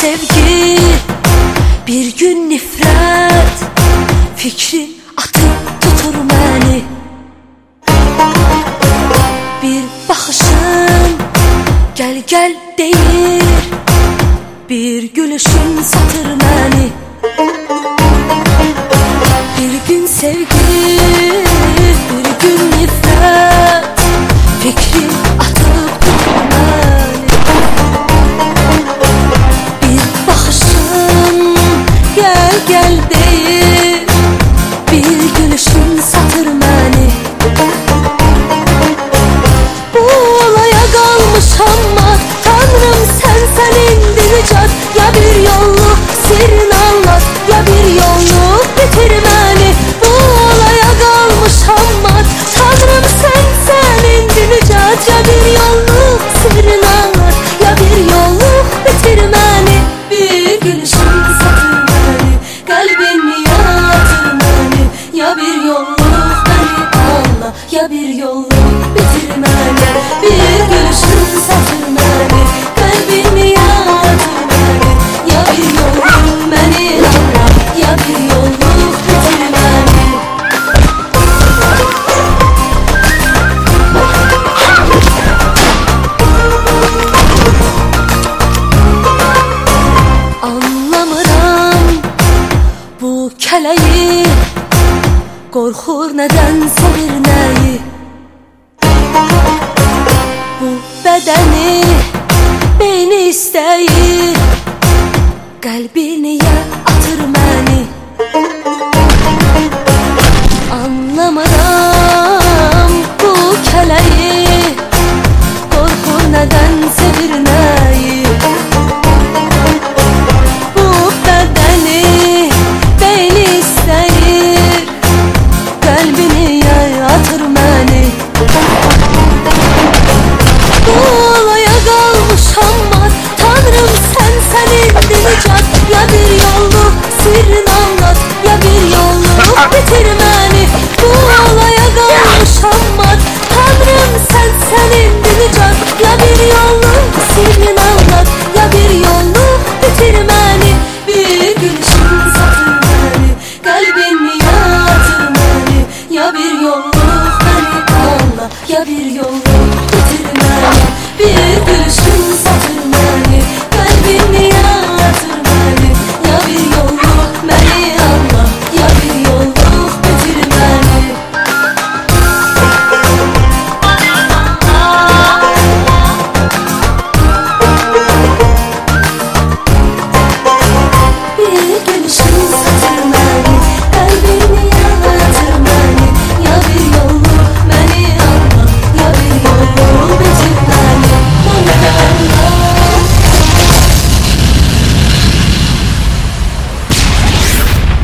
sevgi bir gün nifret fikri atıp tutur beni. Bir bakışın gel gel değil bir gülüşün satır beni. boşanma Tanrım sen sen indireceğiz ya bir yolla alayı Korkur neden sevilmeyi? Bu bedeni beni isteyir Kalbini yer